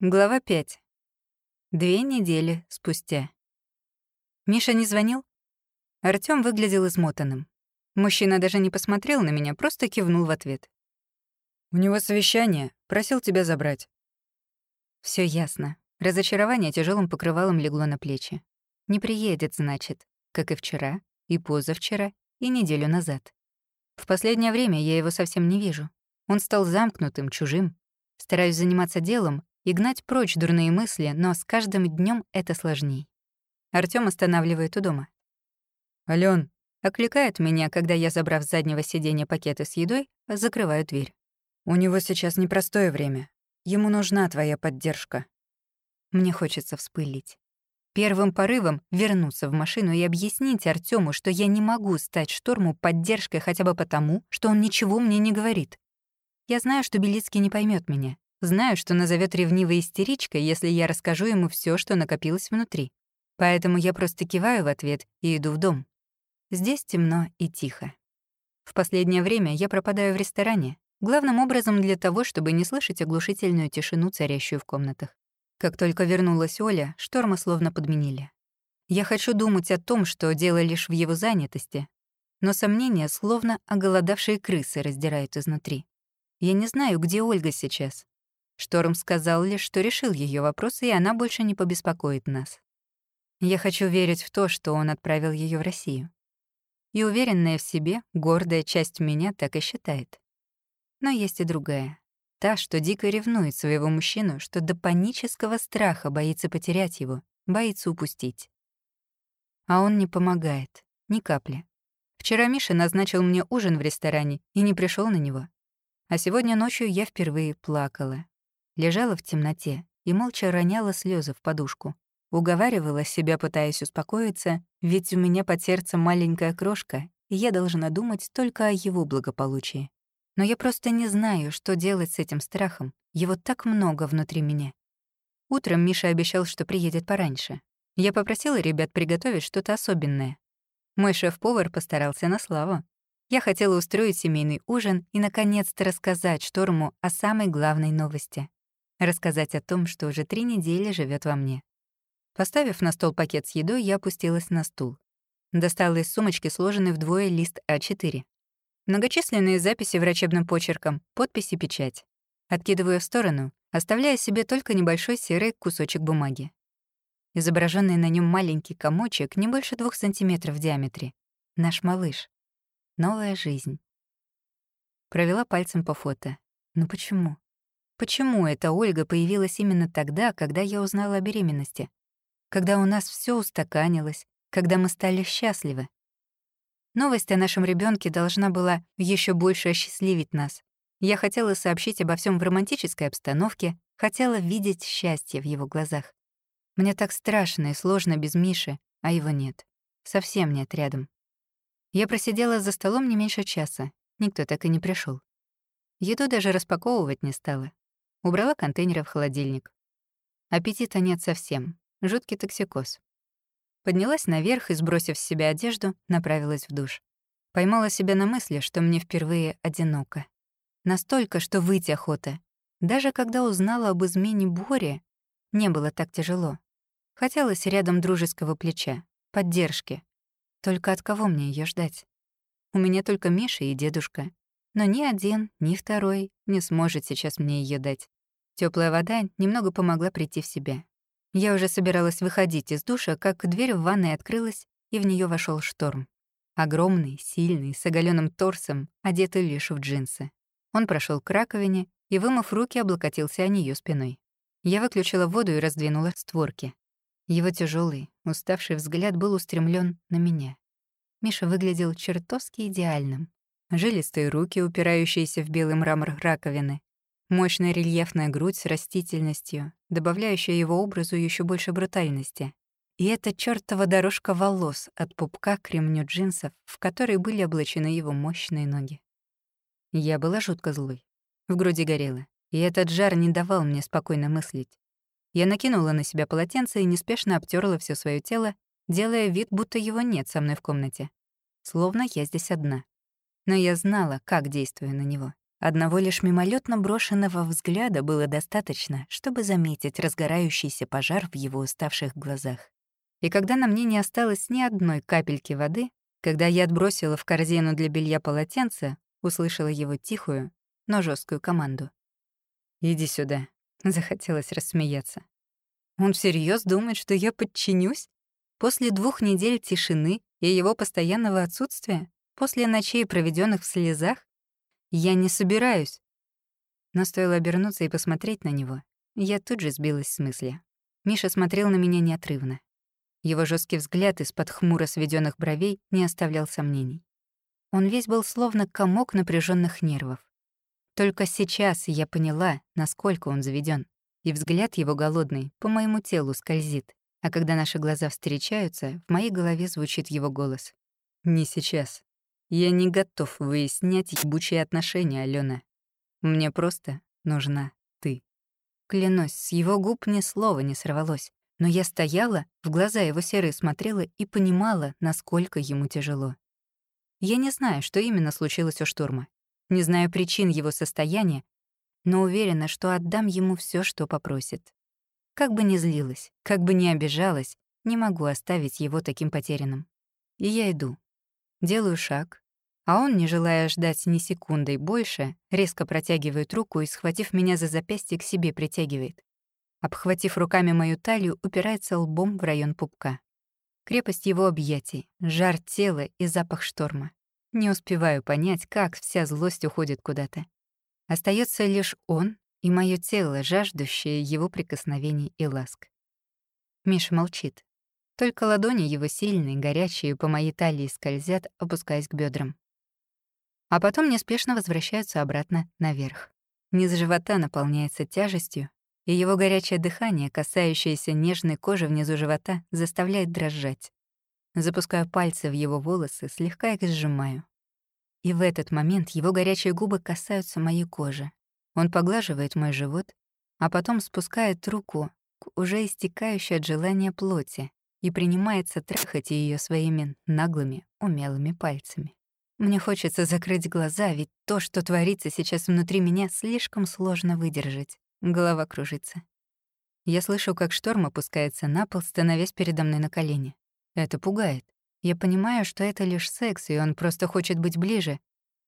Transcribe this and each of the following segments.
Глава 5. Две недели спустя. Миша не звонил? Артём выглядел измотанным. Мужчина даже не посмотрел на меня, просто кивнул в ответ. «У него совещание. Просил тебя забрать». Все ясно. Разочарование тяжелым покрывалом легло на плечи. Не приедет, значит, как и вчера, и позавчера, и неделю назад. В последнее время я его совсем не вижу. Он стал замкнутым, чужим. Стараюсь заниматься делом, и гнать прочь дурные мысли, но с каждым днем это сложней. Артём останавливает у дома. «Алён», — окликает меня, когда я, забрав с заднего сиденья пакеты с едой, закрываю дверь. «У него сейчас непростое время. Ему нужна твоя поддержка». Мне хочется вспылить. Первым порывом — вернуться в машину и объяснить Артёму, что я не могу стать Шторму поддержкой хотя бы потому, что он ничего мне не говорит. Я знаю, что Белицкий не поймет меня, Знаю, что назовет ревнивой истеричкой, если я расскажу ему все, что накопилось внутри. Поэтому я просто киваю в ответ и иду в дом. Здесь темно и тихо. В последнее время я пропадаю в ресторане, главным образом для того, чтобы не слышать оглушительную тишину, царящую в комнатах. Как только вернулась Оля, шторма словно подменили. Я хочу думать о том, что дело лишь в его занятости, но сомнения словно оголодавшие крысы раздирают изнутри. Я не знаю, где Ольга сейчас, Шторм сказал лишь, что решил ее вопросы, и она больше не побеспокоит нас. Я хочу верить в то, что он отправил ее в Россию. И уверенная в себе, гордая часть меня так и считает. Но есть и другая. Та, что дико ревнует своего мужчину, что до панического страха боится потерять его, боится упустить. А он не помогает. Ни капли. Вчера Миша назначил мне ужин в ресторане и не пришел на него. А сегодня ночью я впервые плакала, лежала в темноте и молча роняла слезы в подушку. Уговаривала себя, пытаясь успокоиться, ведь у меня под сердцем маленькая крошка, и я должна думать только о его благополучии. Но я просто не знаю, что делать с этим страхом. Его так много внутри меня. Утром Миша обещал, что приедет пораньше. Я попросила ребят приготовить что-то особенное. Мой шеф-повар постарался на славу. Я хотела устроить семейный ужин и, наконец-то, рассказать Шторму о самой главной новости рассказать о том, что уже три недели живет во мне. Поставив на стол пакет с едой, я опустилась на стул. Достала из сумочки сложенный вдвое лист А4. Многочисленные записи врачебным почерком, подпись и печать. Откидываю в сторону, оставляя себе только небольшой серый кусочек бумаги. Изображенный на нем маленький комочек не больше двух сантиметров в диаметре. Наш малыш. Новая жизнь. Провела пальцем по фото. Ну почему? Почему эта Ольга появилась именно тогда, когда я узнала о беременности? Когда у нас все устаканилось, когда мы стали счастливы? Новость о нашем ребенке должна была еще больше осчастливить нас. Я хотела сообщить обо всем в романтической обстановке, хотела видеть счастье в его глазах. Мне так страшно и сложно без Миши, а его нет. Совсем нет рядом. Я просидела за столом не меньше часа. Никто так и не пришел. Еду даже распаковывать не стала. Убрала контейнеры в холодильник. Аппетита нет совсем. Жуткий токсикоз. Поднялась наверх и, сбросив с себя одежду, направилась в душ. Поймала себя на мысли, что мне впервые одиноко. Настолько, что выйти охота. Даже когда узнала об измене Бори, не было так тяжело. Хотелось рядом дружеского плеча, поддержки. Только от кого мне ее ждать? У меня только Миша и дедушка. Но ни один, ни второй не сможет сейчас мне ее дать. Теплая вода немного помогла прийти в себя. Я уже собиралась выходить из душа, как дверь в ванной открылась, и в нее вошел шторм. Огромный, сильный, с оголенным торсом, одетый лишь в джинсы. Он прошел к раковине и, вымыв руки, облокотился о нее спиной. Я выключила воду и раздвинула створки. Его тяжелый, уставший взгляд был устремлен на меня. Миша выглядел чертовски идеальным жилистые руки, упирающиеся в белый мрамор раковины, мощная рельефная грудь с растительностью, добавляющая его образу еще больше брутальности. И эта чертова дорожка волос от пупка к ремню джинсов, в которые были облачены его мощные ноги. Я была жутко злой. В груди горело, и этот жар не давал мне спокойно мыслить. Я накинула на себя полотенце и неспешно обтерла все свое тело, делая вид, будто его нет со мной в комнате. Словно я здесь одна но я знала, как действую на него. Одного лишь мимолетно брошенного взгляда было достаточно, чтобы заметить разгорающийся пожар в его уставших глазах. И когда на мне не осталось ни одной капельки воды, когда я отбросила в корзину для белья полотенце, услышала его тихую, но жесткую команду. «Иди сюда», — захотелось рассмеяться. Он всерьез думает, что я подчинюсь? После двух недель тишины и его постоянного отсутствия? После ночей, проведенных в слезах? Я не собираюсь. Но стоило обернуться и посмотреть на него, я тут же сбилась с мысли. Миша смотрел на меня неотрывно. Его жесткий взгляд из-под хмуро сведенных бровей не оставлял сомнений. Он весь был словно комок напряженных нервов. Только сейчас я поняла, насколько он заведен, и взгляд его голодный по моему телу скользит, а когда наши глаза встречаются, в моей голове звучит его голос. «Не сейчас. Я не готов выяснять ебучие отношения, Алена. Мне просто нужна ты. Клянусь, с его губ ни слова не сорвалось, но я стояла, в глаза его серые смотрела и понимала, насколько ему тяжело. Я не знаю, что именно случилось у штурма. Не знаю причин его состояния, но уверена, что отдам ему все, что попросит. Как бы ни злилась, как бы ни обижалась, не могу оставить его таким потерянным. И я иду, Делаю шаг, а он, не желая ждать ни секунды больше, резко протягивает руку и, схватив меня за запястье, к себе притягивает. Обхватив руками мою талию, упирается лбом в район пупка. Крепость его объятий, жар тела и запах шторма. Не успеваю понять, как вся злость уходит куда-то. Остается лишь он и мое тело, жаждущее его прикосновений и ласк. Миша молчит. Только ладони его сильные, горячие, по моей талии скользят, опускаясь к бедрам. А потом неспешно возвращаются обратно наверх. Низ живота наполняется тяжестью, и его горячее дыхание, касающееся нежной кожи внизу живота, заставляет дрожать. Запускаю пальцы в его волосы, слегка их сжимаю. И в этот момент его горячие губы касаются моей кожи. Он поглаживает мой живот, а потом спускает руку к уже истекающей от желания плоти, и принимается трахать ее своими наглыми, умелыми пальцами. Мне хочется закрыть глаза, ведь то, что творится сейчас внутри меня, слишком сложно выдержать. Голова кружится. Я слышу, как шторм опускается на пол, становясь передо мной на колени. Это пугает. Я понимаю, что это лишь секс, и он просто хочет быть ближе,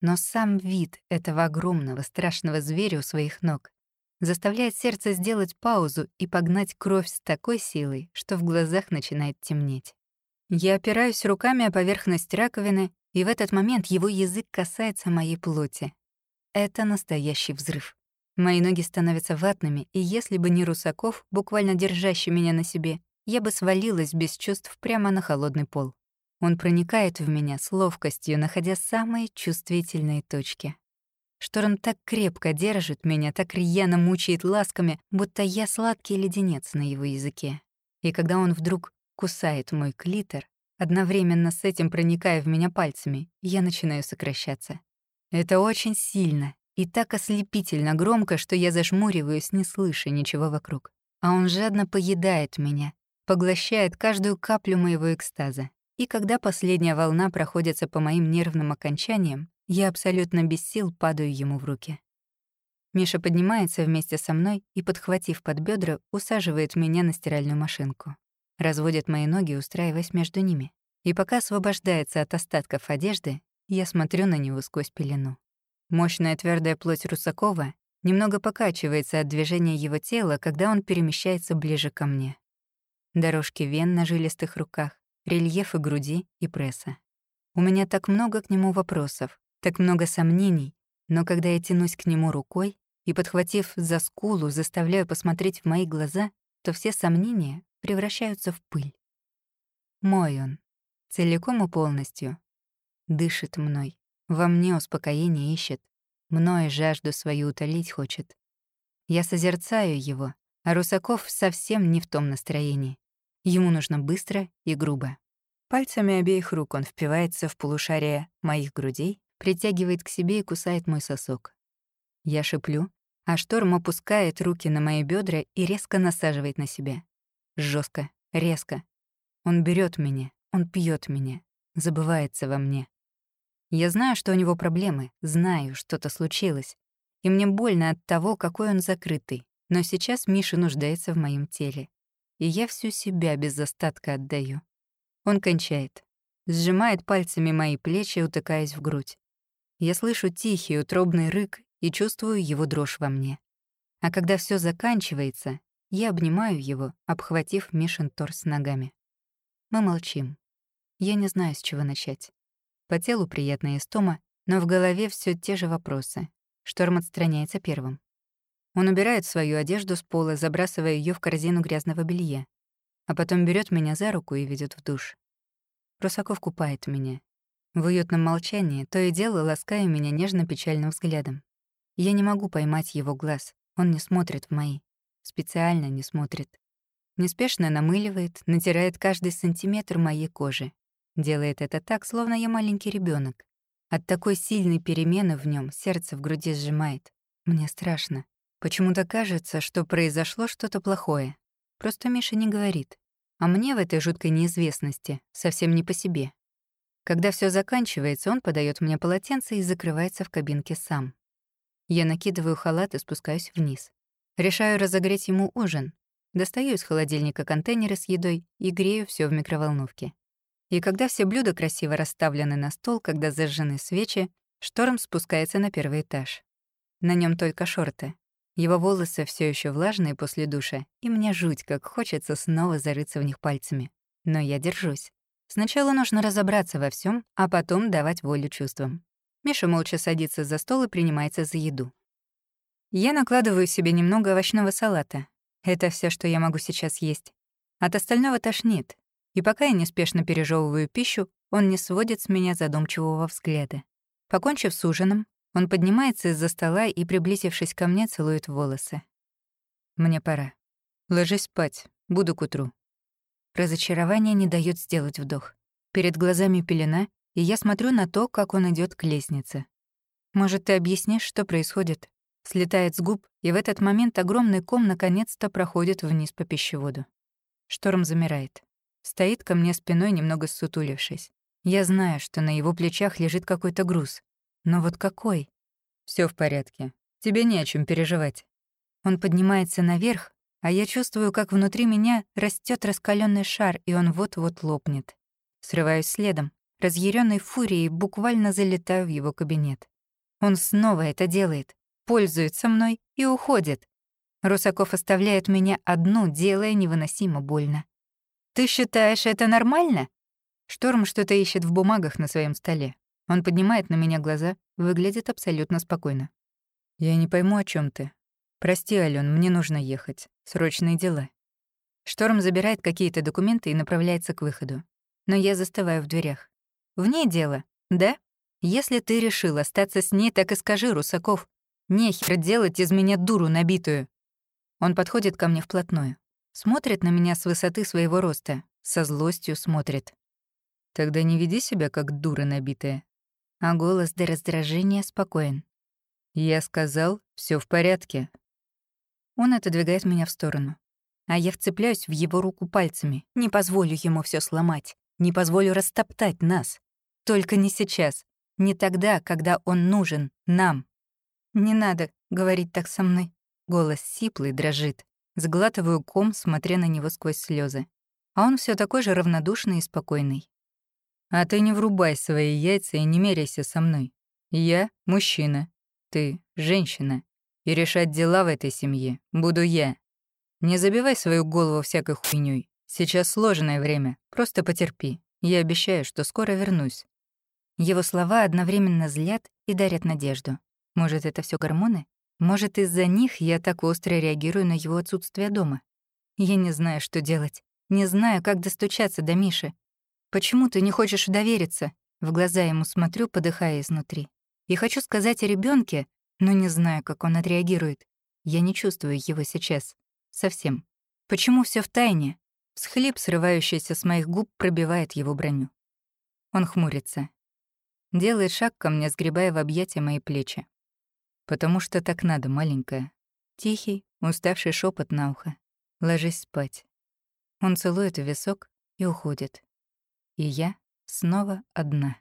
но сам вид этого огромного, страшного зверя у своих ног заставляет сердце сделать паузу и погнать кровь с такой силой, что в глазах начинает темнеть. Я опираюсь руками о поверхность раковины, и в этот момент его язык касается моей плоти. Это настоящий взрыв. Мои ноги становятся ватными, и если бы не Русаков, буквально держащий меня на себе, я бы свалилась без чувств прямо на холодный пол. Он проникает в меня с ловкостью, находя самые чувствительные точки. Шторм так крепко держит меня, так рьяно мучает ласками, будто я сладкий леденец на его языке. И когда он вдруг кусает мой клитор, одновременно с этим проникая в меня пальцами, я начинаю сокращаться. Это очень сильно и так ослепительно громко, что я зажмуриваюсь, не слыша ничего вокруг. А он жадно поедает меня, поглощает каждую каплю моего экстаза. И когда последняя волна проходится по моим нервным окончаниям, я абсолютно без сил падаю ему в руки. Миша поднимается вместе со мной и, подхватив под бедра, усаживает меня на стиральную машинку. Разводит мои ноги, устраиваясь между ними. И пока освобождается от остатков одежды, я смотрю на него сквозь пелену. Мощная твердая плоть Русакова немного покачивается от движения его тела, когда он перемещается ближе ко мне. Дорожки вен на жилистых руках, рельефы груди и пресса. У меня так много к нему вопросов, так много сомнений, но когда я тянусь к нему рукой и, подхватив за скулу, заставляю посмотреть в мои глаза, то все сомнения превращаются в пыль. Мой он, целиком и полностью. Дышит мной, во мне успокоение ищет, мной жажду свою утолить хочет. Я созерцаю его, а Русаков совсем не в том настроении. Ему нужно быстро и грубо. Пальцами обеих рук он впивается в полушарие моих грудей притягивает к себе и кусает мой сосок. Я шиплю, а шторм опускает руки на мои бедра и резко насаживает на себя. Жестко, резко. Он берет меня, он пьет меня, забывается во мне. Я знаю, что у него проблемы, знаю, что-то случилось. И мне больно от того, какой он закрытый. Но сейчас Миша нуждается в моем теле. И я всю себя без остатка отдаю. Он кончает. Сжимает пальцами мои плечи, утыкаясь в грудь. Я слышу тихий, утробный рык и чувствую его дрожь во мне. А когда все заканчивается, я обнимаю его, обхватив Мишин торс ногами. Мы молчим. Я не знаю, с чего начать. По телу приятная истома, но в голове все те же вопросы. Шторм отстраняется первым. Он убирает свою одежду с пола, забрасывая ее в корзину грязного белья, а потом берет меня за руку и ведет в душ. Русаков купает меня. В уютном молчании то и дело лаская меня нежно-печальным взглядом. Я не могу поймать его глаз, он не смотрит в мои. Специально не смотрит. Неспешно намыливает, натирает каждый сантиметр моей кожи, Делает это так, словно я маленький ребенок. От такой сильной перемены в нем сердце в груди сжимает. Мне страшно. Почему-то кажется, что произошло что-то плохое. Просто Миша не говорит. А мне в этой жуткой неизвестности совсем не по себе. Когда все заканчивается, он подает мне полотенце и закрывается в кабинке сам. Я накидываю халат и спускаюсь вниз. Решаю разогреть ему ужин. Достаю из холодильника контейнеры с едой и грею все в микроволновке. И когда все блюда красиво расставлены на стол, когда зажжены свечи, Шторм спускается на первый этаж. На нем только шорты. Его волосы все еще влажные после душа, и мне жуть, как хочется снова зарыться в них пальцами. Но я держусь. Сначала нужно разобраться во всем, а потом давать волю чувствам. Миша молча садится за стол и принимается за еду. Я накладываю себе немного овощного салата. Это все, что я могу сейчас есть. От остального тошнит, и пока я неспешно пережевываю пищу, он не сводит с меня задумчивого взгляда. Покончив с ужином, он поднимается из-за стола и, приблизившись ко мне, целует волосы. «Мне пора. Ложись спать. Буду к утру». Разочарование не дает сделать вдох. Перед глазами пелена, и я смотрю на то, как он идет к лестнице. «Может, ты объяснишь, что происходит?» Слетает с губ, и в этот момент огромный ком наконец-то проходит вниз по пищеводу. Шторм замирает. Стоит ко мне спиной, немного ссутулившись. Я знаю, что на его плечах лежит какой-то груз. Но вот какой? Все в порядке. Тебе не о чем переживать. Он поднимается наверх, а я чувствую, как внутри меня растет раскаленный шар, и он вот-вот лопнет. Срываюсь следом, разъяренной фурией буквально залетаю в его кабинет. Он снова это делает, пользуется мной и уходит. Русаков оставляет меня одну, делая невыносимо больно. «Ты считаешь это нормально?» Шторм что-то ищет в бумагах на своем столе. Он поднимает на меня глаза, выглядит абсолютно спокойно. «Я не пойму, о чем ты. Прости, Ален, мне нужно ехать. Срочные дела». Шторм забирает какие-то документы и направляется к выходу. Но я застываю в дверях. «В ней дело, да? Если ты решил остаться с ней, так и скажи, Русаков. Нехер делать из меня дуру набитую». Он подходит ко мне вплотную. Смотрит на меня с высоты своего роста, со злостью смотрит. Тогда не веди себя как дура набитая. А голос до раздражения спокоен. Я сказал, все в порядке. Он отодвигает меня в сторону. А я вцепляюсь в его руку пальцами. Не позволю ему все сломать. Не позволю растоптать нас. Только не сейчас. Не тогда, когда он нужен нам. Не надо говорить так со мной. Голос сиплый, дрожит. Сглатываю ком, смотря на него сквозь слезы. А он все такой же равнодушный и спокойный. «А ты не врубай свои яйца и не меряйся со мной. Я — мужчина, ты — женщина. И решать дела в этой семье буду я. Не забивай свою голову всякой хуйней. Сейчас сложное время, просто потерпи. Я обещаю, что скоро вернусь». Его слова одновременно злят и дарят надежду. Может, это все гормоны? Может, из-за них я так остро реагирую на его отсутствие дома. Я не знаю, что делать. Не знаю, как достучаться до Миши. Почему ты не хочешь довериться? В глаза ему смотрю, подыхая изнутри. И хочу сказать о ребенке, но не знаю, как он отреагирует. Я не чувствую его сейчас. Совсем. Почему все в тайне? Схлип, срывающийся с моих губ, пробивает его броню. Он хмурится. Делает шаг ко мне, сгребая в объятия мои плечи. Потому что так надо, маленькая. Тихий, уставший шепот на ухо. Ложись спать. Он целует висок и уходит. И я снова одна.